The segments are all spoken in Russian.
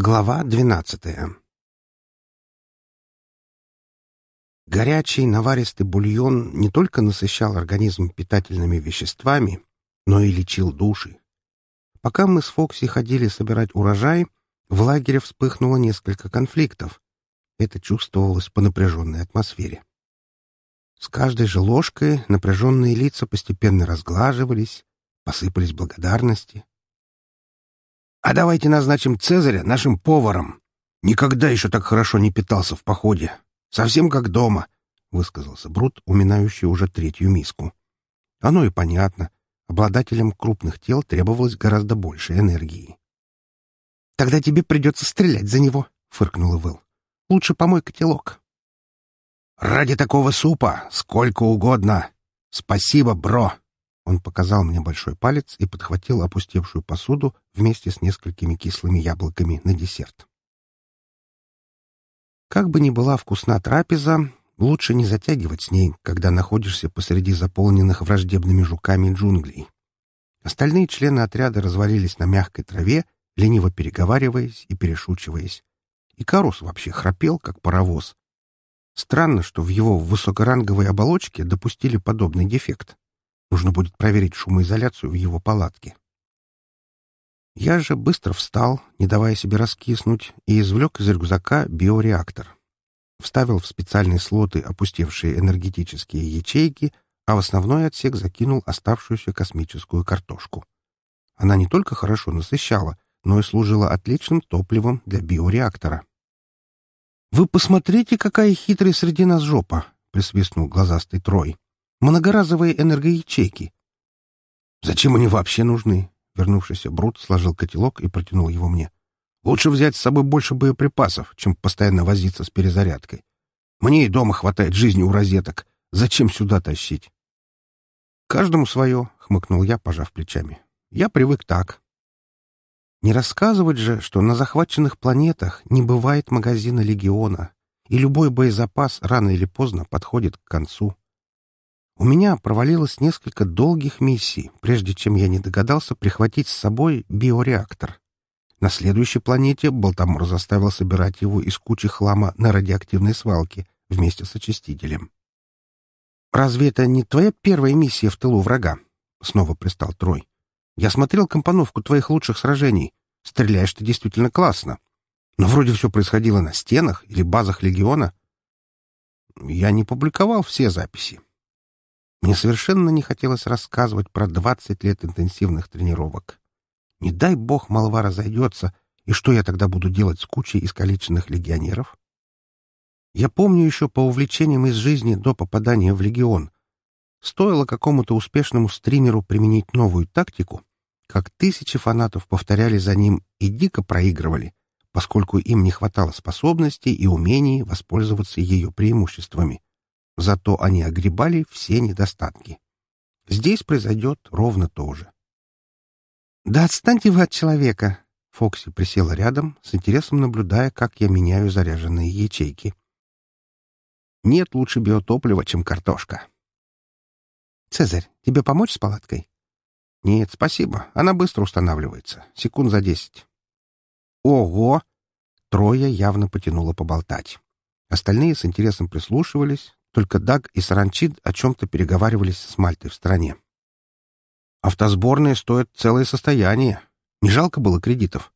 Глава двенадцатая Горячий наваристый бульон не только насыщал организм питательными веществами, но и лечил души. Пока мы с Фокси ходили собирать урожай, в лагере вспыхнуло несколько конфликтов. Это чувствовалось по напряженной атмосфере. С каждой же ложкой напряженные лица постепенно разглаживались, посыпались благодарности. «А давайте назначим Цезаря нашим поваром. Никогда еще так хорошо не питался в походе. Совсем как дома», — высказался Брут, уминающий уже третью миску. Оно и понятно. Обладателям крупных тел требовалось гораздо больше энергии. «Тогда тебе придется стрелять за него», — фыркнула Вэл. «Лучше помой котелок». «Ради такого супа сколько угодно! Спасибо, бро!» Он показал мне большой палец и подхватил опустевшую посуду вместе с несколькими кислыми яблоками на десерт. Как бы ни была вкусна трапеза, лучше не затягивать с ней, когда находишься посреди заполненных враждебными жуками джунглей. Остальные члены отряда развалились на мягкой траве, лениво переговариваясь и перешучиваясь. И Карус вообще храпел, как паровоз. Странно, что в его высокоранговой оболочке допустили подобный дефект. Нужно будет проверить шумоизоляцию в его палатке. Я же быстро встал, не давая себе раскиснуть, и извлек из рюкзака биореактор. Вставил в специальные слоты опустевшие энергетические ячейки, а в основной отсек закинул оставшуюся космическую картошку. Она не только хорошо насыщала, но и служила отличным топливом для биореактора. «Вы посмотрите, какая хитрая среди нас жопа!» — присвистнул глазастый Трой. Многоразовые энергоячейки. Зачем они вообще нужны? Вернувшийся Брут сложил котелок и протянул его мне. Лучше взять с собой больше боеприпасов, чем постоянно возиться с перезарядкой. Мне и дома хватает жизни у розеток. Зачем сюда тащить? Каждому свое, — хмыкнул я, пожав плечами. Я привык так. Не рассказывать же, что на захваченных планетах не бывает магазина легиона, и любой боезапас рано или поздно подходит к концу. У меня провалилось несколько долгих миссий, прежде чем я не догадался прихватить с собой биореактор. На следующей планете Балтамор заставил собирать его из кучи хлама на радиоактивной свалке вместе с очистителем. «Разве это не твоя первая миссия в тылу врага?» — снова пристал Трой. «Я смотрел компоновку твоих лучших сражений. Стреляешь ты действительно классно. Но вроде все происходило на стенах или базах Легиона». Я не публиковал все записи. Мне совершенно не хотелось рассказывать про двадцать лет интенсивных тренировок. Не дай бог молва разойдется, и что я тогда буду делать с кучей искалеченных легионеров? Я помню еще по увлечениям из жизни до попадания в легион. Стоило какому-то успешному стримеру применить новую тактику, как тысячи фанатов повторяли за ним и дико проигрывали, поскольку им не хватало способностей и умений воспользоваться ее преимуществами. Зато они огребали все недостатки. Здесь произойдет ровно то же. «Да отстаньте вы от человека!» Фокси присела рядом, с интересом наблюдая, как я меняю заряженные ячейки. «Нет лучше биотоплива, чем картошка». «Цезарь, тебе помочь с палаткой?» «Нет, спасибо. Она быстро устанавливается. Секунд за десять». «Ого!» Трое явно потянуло поболтать. Остальные с интересом прислушивались, только Даг и Саранчид о чем-то переговаривались с Мальтой в стороне. Автосборные стоят целое состояние. Не жалко было кредитов.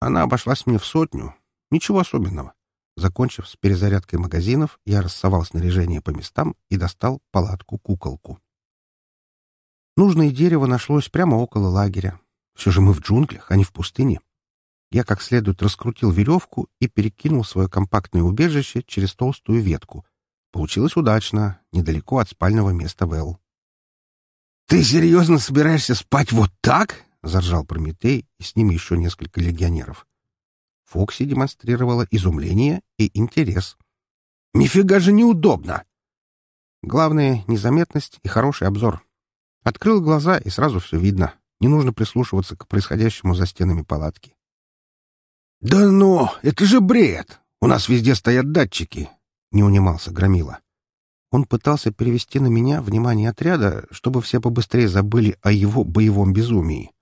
Она обошлась мне в сотню. Ничего особенного. Закончив с перезарядкой магазинов, я рассовал снаряжение по местам и достал палатку-куколку. Нужное дерево нашлось прямо около лагеря. Все же мы в джунглях, а не в пустыне. Я как следует раскрутил веревку и перекинул свое компактное убежище через толстую ветку, Получилось удачно, недалеко от спального места Вэл. «Ты серьезно собираешься спать вот так?» — заржал Прометей, и с ним еще несколько легионеров. Фокси демонстрировала изумление и интерес. «Нифига же неудобно!» Главное — незаметность и хороший обзор. Открыл глаза, и сразу все видно. Не нужно прислушиваться к происходящему за стенами палатки. «Да ну, это же бред! У нас везде стоят датчики. — не унимался Громила. Он пытался перевести на меня внимание отряда, чтобы все побыстрее забыли о его боевом безумии.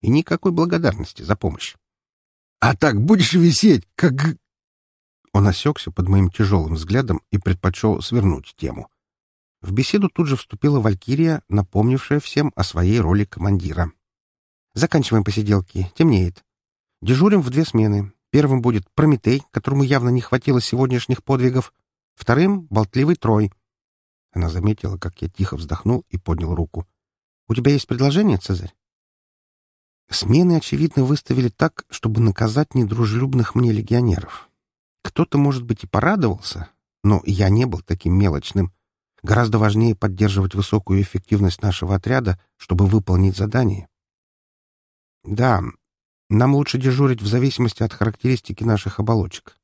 И никакой благодарности за помощь. А так будешь висеть, как...» Он осекся под моим тяжелым взглядом и предпочел свернуть тему. В беседу тут же вступила Валькирия, напомнившая всем о своей роли командира. «Заканчиваем посиделки. Темнеет. Дежурим в две смены. Первым будет Прометей, которому явно не хватило сегодняшних подвигов. Вторым — болтливый Трой». Она заметила, как я тихо вздохнул и поднял руку. «У тебя есть предложение, Цезарь?» Смены, очевидно, выставили так, чтобы наказать недружелюбных мне легионеров. Кто-то, может быть, и порадовался, но я не был таким мелочным — Гораздо важнее поддерживать высокую эффективность нашего отряда, чтобы выполнить задание. Да, нам лучше дежурить в зависимости от характеристики наших оболочек.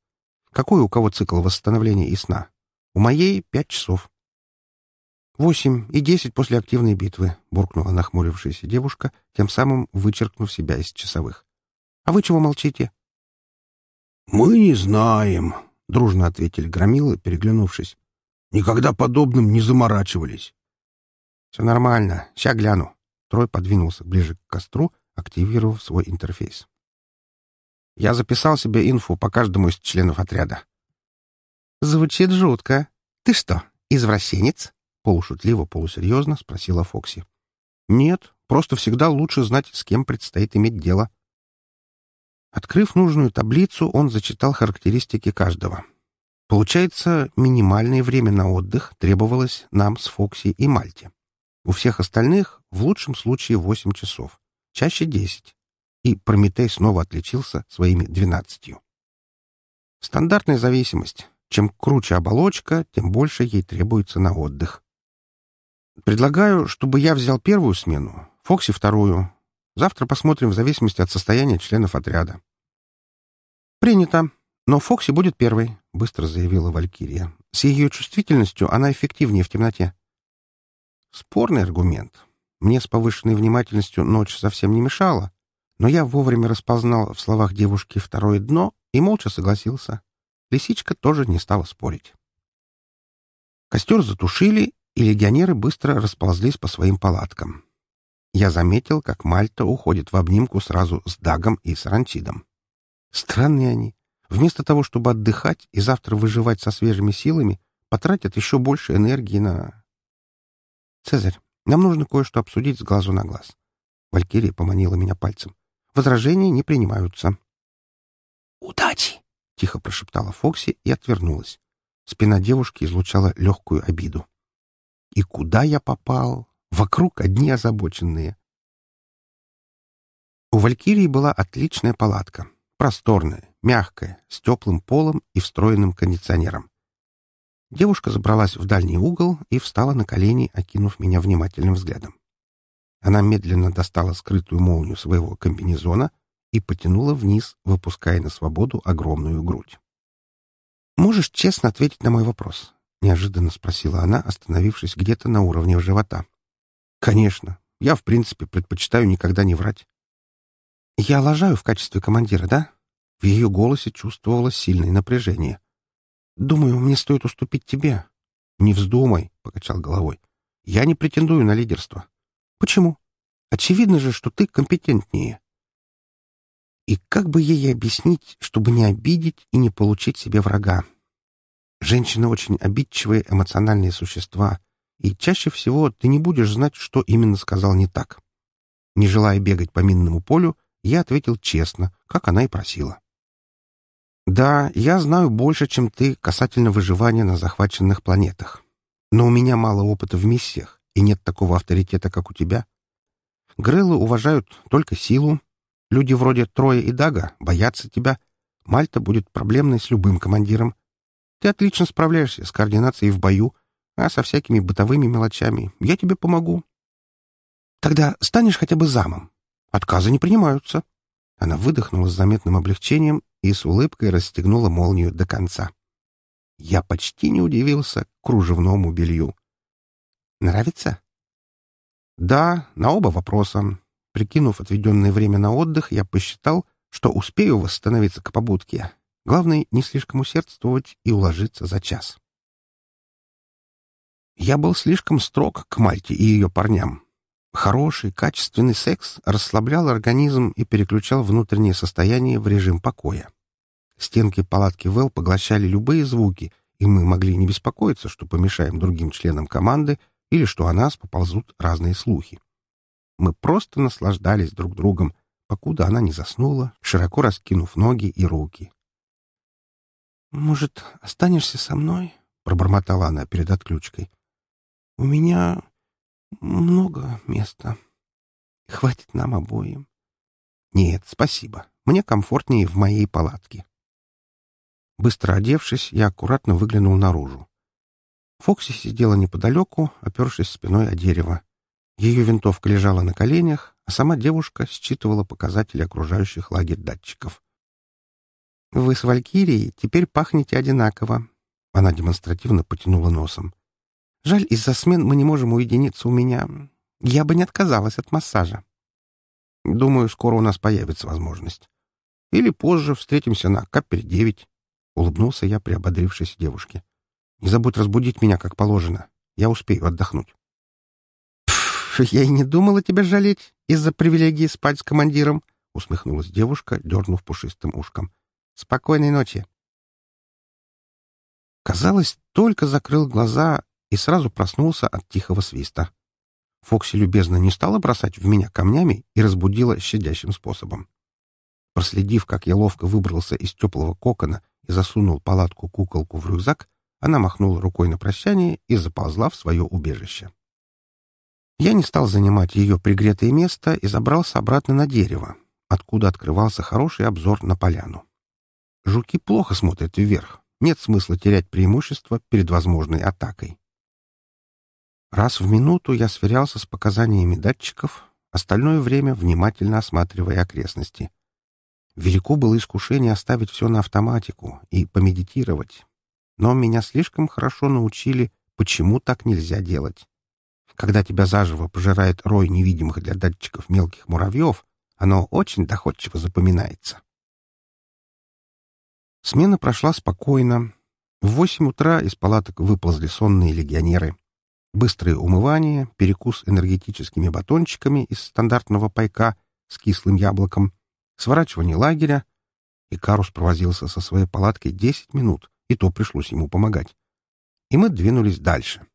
Какой у кого цикл восстановления и сна? У моей — пять часов. «Восемь и десять после активной битвы», — буркнула нахмурившаяся девушка, тем самым вычеркнув себя из часовых. «А вы чего молчите?» «Мы не знаем», — дружно ответили громилы, переглянувшись. Никогда подобным не заморачивались. — Все нормально. Ща гляну. Трой подвинулся ближе к костру, активировав свой интерфейс. Я записал себе инфу по каждому из членов отряда. — Звучит жутко. Ты что, извращенец? — полушутливо, полусерьезно спросила Фокси. — Нет, просто всегда лучше знать, с кем предстоит иметь дело. Открыв нужную таблицу, он зачитал характеристики каждого. Получается, минимальное время на отдых требовалось нам с Фокси и Мальте. У всех остальных в лучшем случае 8 часов, чаще 10. И Прометей снова отличился своими 12. Стандартная зависимость. Чем круче оболочка, тем больше ей требуется на отдых. Предлагаю, чтобы я взял первую смену, Фокси вторую. Завтра посмотрим в зависимости от состояния членов отряда. Принято. Но Фокси будет первой, — быстро заявила Валькирия. С ее чувствительностью она эффективнее в темноте. Спорный аргумент. Мне с повышенной внимательностью ночь совсем не мешала, но я вовремя распознал в словах девушки второе дно и молча согласился. Лисичка тоже не стала спорить. Костер затушили, и легионеры быстро расползлись по своим палаткам. Я заметил, как Мальта уходит в обнимку сразу с Дагом и Сарантидом. Странные они. Вместо того, чтобы отдыхать и завтра выживать со свежими силами, потратят еще больше энергии на... «Цезарь, нам нужно кое-что обсудить с глазу на глаз». Валькирия поманила меня пальцем. «Возражения не принимаются». «Удачи!» — тихо прошептала Фокси и отвернулась. Спина девушки излучала легкую обиду. «И куда я попал? Вокруг одни озабоченные». У Валькирии была отличная палатка, просторная, мягкая, с теплым полом и встроенным кондиционером. Девушка забралась в дальний угол и встала на колени, окинув меня внимательным взглядом. Она медленно достала скрытую молнию своего комбинезона и потянула вниз, выпуская на свободу огромную грудь. «Можешь честно ответить на мой вопрос?» — неожиданно спросила она, остановившись где-то на уровне живота. «Конечно. Я, в принципе, предпочитаю никогда не врать». «Я лажаю в качестве командира, да?» В ее голосе чувствовалось сильное напряжение. «Думаю, мне стоит уступить тебе». «Не вздумай», — покачал головой. «Я не претендую на лидерство». «Почему? Очевидно же, что ты компетентнее». И как бы ей объяснить, чтобы не обидеть и не получить себе врага? Женщины очень обидчивые эмоциональные существа, и чаще всего ты не будешь знать, что именно сказал не так. Не желая бегать по минному полю, я ответил честно, как она и просила. Да, я знаю больше, чем ты касательно выживания на захваченных планетах. Но у меня мало опыта в миссиях, и нет такого авторитета, как у тебя. Греллы уважают только силу. Люди вроде Троя и Дага боятся тебя. Мальта будет проблемной с любым командиром. Ты отлично справляешься с координацией в бою, а со всякими бытовыми мелочами я тебе помогу. Тогда станешь хотя бы замом. Отказы не принимаются. Она выдохнула с заметным облегчением и с улыбкой расстегнула молнию до конца. Я почти не удивился кружевному белью. «Нравится?» «Да, на оба вопроса. Прикинув отведенное время на отдых, я посчитал, что успею восстановиться к побудке. Главное, не слишком усердствовать и уложиться за час». Я был слишком строг к Мальте и ее парням. Хороший, качественный секс расслаблял организм и переключал внутреннее состояние в режим покоя. Стенки палатки Вэл поглощали любые звуки, и мы могли не беспокоиться, что помешаем другим членам команды или что о нас поползут разные слухи. Мы просто наслаждались друг другом, покуда она не заснула, широко раскинув ноги и руки. «Может, останешься со мной?» — пробормотала она перед отключкой. «У меня много места. Хватит нам обоим». «Нет, спасибо. Мне комфортнее в моей палатке». Быстро одевшись, я аккуратно выглянул наружу. Фокси сидела неподалеку, опершись спиной о дерево. Ее винтовка лежала на коленях, а сама девушка считывала показатели окружающих лагерь датчиков. «Вы с Валькирией теперь пахнете одинаково», — она демонстративно потянула носом. «Жаль, из-за смен мы не можем уединиться у меня. Я бы не отказалась от массажа». «Думаю, скоро у нас появится возможность. Или позже встретимся на Каппере-9», — улыбнулся я приободрившейся девушке. «Не забудь разбудить меня, как положено. Я успею отдохнуть». «Я и не думала тебя жалеть из-за привилегии спать с командиром», — усмехнулась девушка, дернув пушистым ушком. «Спокойной ночи». Казалось, только закрыл глаза и сразу проснулся от тихого свиста. Фокси любезно не стала бросать в меня камнями и разбудила щадящим способом. Проследив, как я ловко выбрался из теплого кокона и засунул палатку-куколку в рюкзак, она махнула рукой на прощание и заползла в свое убежище. Я не стал занимать ее пригретое место и забрался обратно на дерево, откуда открывался хороший обзор на поляну. Жуки плохо смотрят вверх, нет смысла терять преимущество перед возможной атакой. Раз в минуту я сверялся с показаниями датчиков, остальное время внимательно осматривая окрестности. Велико было искушение оставить все на автоматику и помедитировать, но меня слишком хорошо научили, почему так нельзя делать. Когда тебя заживо пожирает рой невидимых для датчиков мелких муравьев, оно очень доходчиво запоминается. Смена прошла спокойно. В восемь утра из палаток выползли сонные легионеры. Быстрое умывание, перекус энергетическими батончиками из стандартного пайка с кислым яблоком, сворачивание лагеря. И Карус провозился со своей палаткой десять минут, и то пришлось ему помогать. И мы двинулись дальше.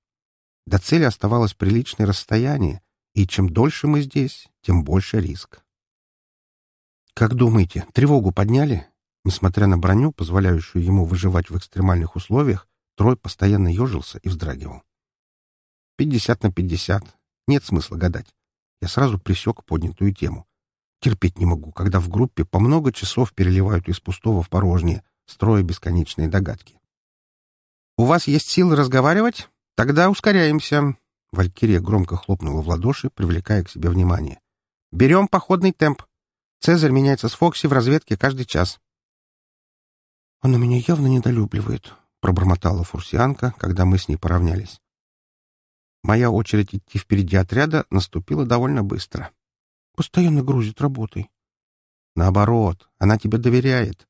До цели оставалось приличное расстояние, и чем дольше мы здесь, тем больше риск. «Как думаете, тревогу подняли?» Несмотря на броню, позволяющую ему выживать в экстремальных условиях, Трой постоянно ежился и вздрагивал. «Пятьдесят на пятьдесят. Нет смысла гадать. Я сразу присек поднятую тему. Терпеть не могу, когда в группе по много часов переливают из пустого в порожнее, строя бесконечные догадки. «У вас есть силы разговаривать?» «Тогда ускоряемся!» Валькирия громко хлопнула в ладоши, привлекая к себе внимание. «Берем походный темп. Цезарь меняется с Фокси в разведке каждый час». «Она меня явно недолюбливает», — пробормотала фурсианка, когда мы с ней поравнялись. Моя очередь идти впереди отряда наступила довольно быстро. Постоянно грузит работой. Наоборот, она тебе доверяет.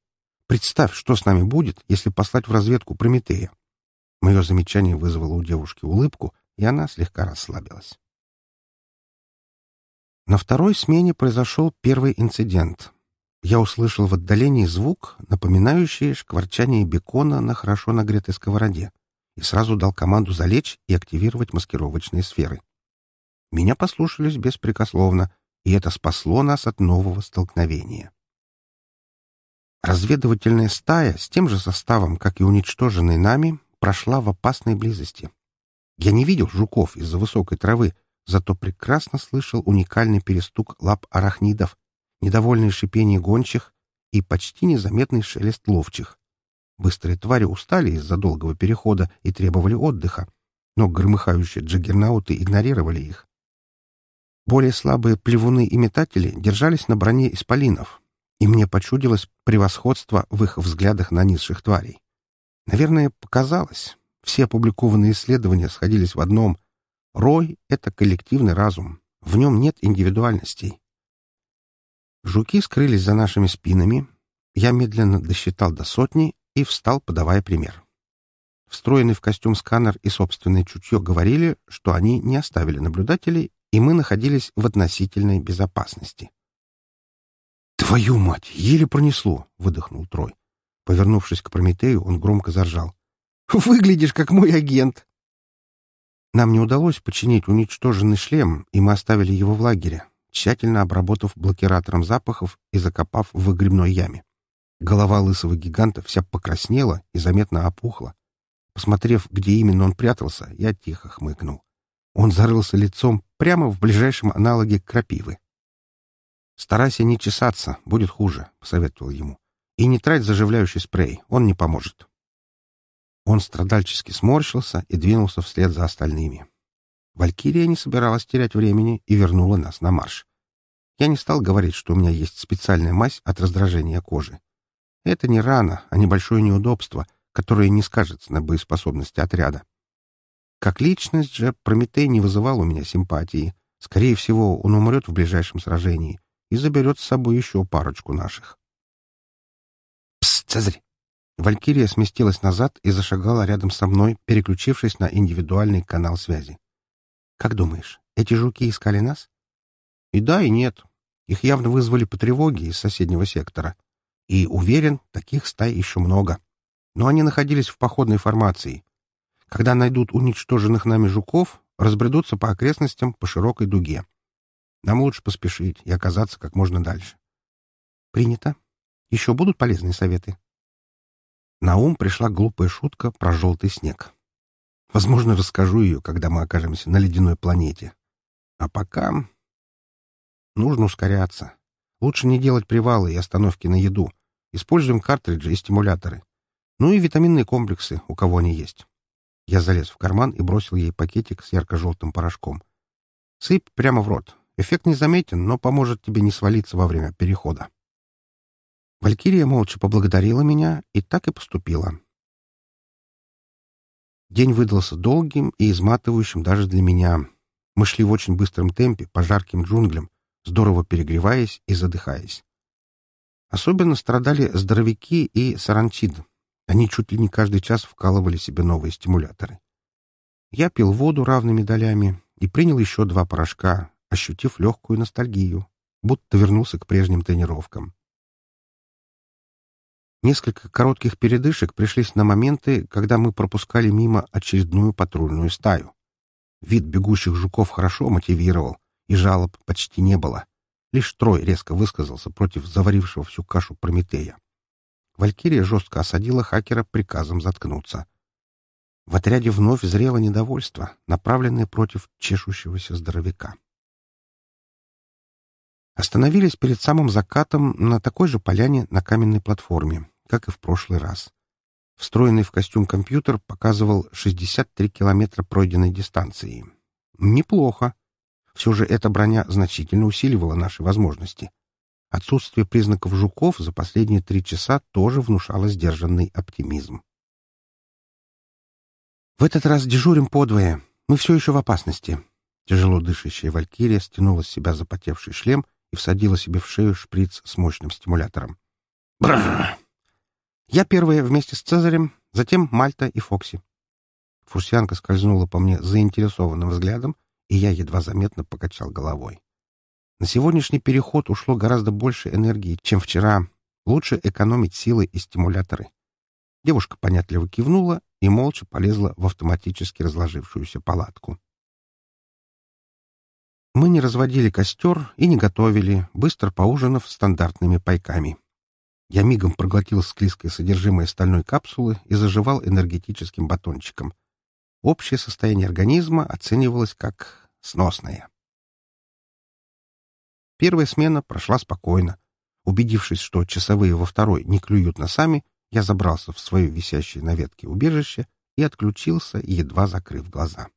Представь, что с нами будет, если послать в разведку Прометея. Мое замечание вызвало у девушки улыбку, и она слегка расслабилась. На второй смене произошел первый инцидент. Я услышал в отдалении звук, напоминающий шкварчание бекона на хорошо нагретой сковороде, и сразу дал команду залечь и активировать маскировочные сферы. Меня послушались беспрекословно, и это спасло нас от нового столкновения. Разведывательная стая с тем же составом, как и уничтоженный нами, прошла в опасной близости. Я не видел жуков из-за высокой травы, зато прекрасно слышал уникальный перестук лап арахнидов, недовольное шипение гончих и почти незаметный шелест ловчих. Быстрые твари устали из-за долгого перехода и требовали отдыха, но громыхающие джаггернауты игнорировали их. Более слабые плевуны и метатели держались на броне исполинов, и мне почудилось превосходство в их взглядах на низших тварей. Наверное, показалось. Все опубликованные исследования сходились в одном. Рой — это коллективный разум. В нем нет индивидуальностей. Жуки скрылись за нашими спинами. Я медленно досчитал до сотни и встал, подавая пример. Встроенный в костюм сканер и собственное чутье говорили, что они не оставили наблюдателей и мы находились в относительной безопасности. «Твою мать! Еле пронесло!» — выдохнул Трой. Повернувшись к Прометею, он громко заржал. «Выглядишь, как мой агент!» Нам не удалось починить уничтоженный шлем, и мы оставили его в лагере, тщательно обработав блокиратором запахов и закопав в выгребной яме. Голова лысого гиганта вся покраснела и заметно опухла. Посмотрев, где именно он прятался, я тихо хмыкнул. Он зарылся лицом прямо в ближайшем аналоге крапивы. «Старайся не чесаться, будет хуже», — посоветовал ему. «И не трать заживляющий спрей, он не поможет». Он страдальчески сморщился и двинулся вслед за остальными. Валькирия не собиралась терять времени и вернула нас на марш. Я не стал говорить, что у меня есть специальная мазь от раздражения кожи. Это не рана, а небольшое неудобство, которое не скажется на боеспособности отряда. Как личность же Прометей не вызывал у меня симпатии. Скорее всего, он умрет в ближайшем сражении и заберет с собой еще парочку наших. «Пс, Цезарь!» Валькирия сместилась назад и зашагала рядом со мной, переключившись на индивидуальный канал связи. «Как думаешь, эти жуки искали нас?» «И да, и нет. Их явно вызвали по тревоге из соседнего сектора. И, уверен, таких стай еще много. Но они находились в походной формации. Когда найдут уничтоженных нами жуков, разбредутся по окрестностям по широкой дуге. Нам лучше поспешить и оказаться как можно дальше. Принято. Еще будут полезные советы? На ум пришла глупая шутка про желтый снег. Возможно, расскажу ее, когда мы окажемся на ледяной планете. А пока... Нужно ускоряться. Лучше не делать привалы и остановки на еду. Используем картриджи и стимуляторы. Ну и витаминные комплексы, у кого они есть. Я залез в карман и бросил ей пакетик с ярко-желтым порошком. Сыпь прямо в рот. Эффект незаметен, но поможет тебе не свалиться во время перехода. Валькирия молча поблагодарила меня и так и поступила. День выдался долгим и изматывающим даже для меня. Мы шли в очень быстром темпе по жарким джунглям, здорово перегреваясь и задыхаясь. Особенно страдали здоровяки и саранчид, они чуть ли не каждый час вкалывали себе новые стимуляторы. Я пил воду равными долями и принял еще два порошка, ощутив легкую ностальгию, будто вернулся к прежним тренировкам. Несколько коротких передышек пришлись на моменты, когда мы пропускали мимо очередную патрульную стаю. Вид бегущих жуков хорошо мотивировал, и жалоб почти не было. Лишь Трой резко высказался против заварившего всю кашу Прометея. Валькирия жестко осадила хакера приказом заткнуться. В отряде вновь зрело недовольство, направленное против чешущегося здоровяка. Остановились перед самым закатом на такой же поляне на каменной платформе, как и в прошлый раз. Встроенный в костюм компьютер показывал 63 километра пройденной дистанции. Неплохо. Все же эта броня значительно усиливала наши возможности. Отсутствие признаков жуков за последние три часа тоже внушало сдержанный оптимизм. «В этот раз дежурим подвое. Мы все еще в опасности». Тяжело дышащая Валькирия стянула с себя запотевший шлем и всадила себе в шею шприц с мощным стимулятором. «Бррр!» «Я первая вместе с Цезарем, затем Мальта и Фокси». Фурсианка скользнула по мне заинтересованным взглядом, и я едва заметно покачал головой. На сегодняшний переход ушло гораздо больше энергии, чем вчера. Лучше экономить силы и стимуляторы. Девушка понятливо кивнула и молча полезла в автоматически разложившуюся палатку. Мы не разводили костер и не готовили, быстро поужинав стандартными пайками. Я мигом проглотил склизкое содержимое стальной капсулы и заживал энергетическим батончиком. Общее состояние организма оценивалось как сносное. Первая смена прошла спокойно. Убедившись, что часовые во второй не клюют носами, я забрался в свое висящее на ветке убежище и отключился, едва закрыв глаза.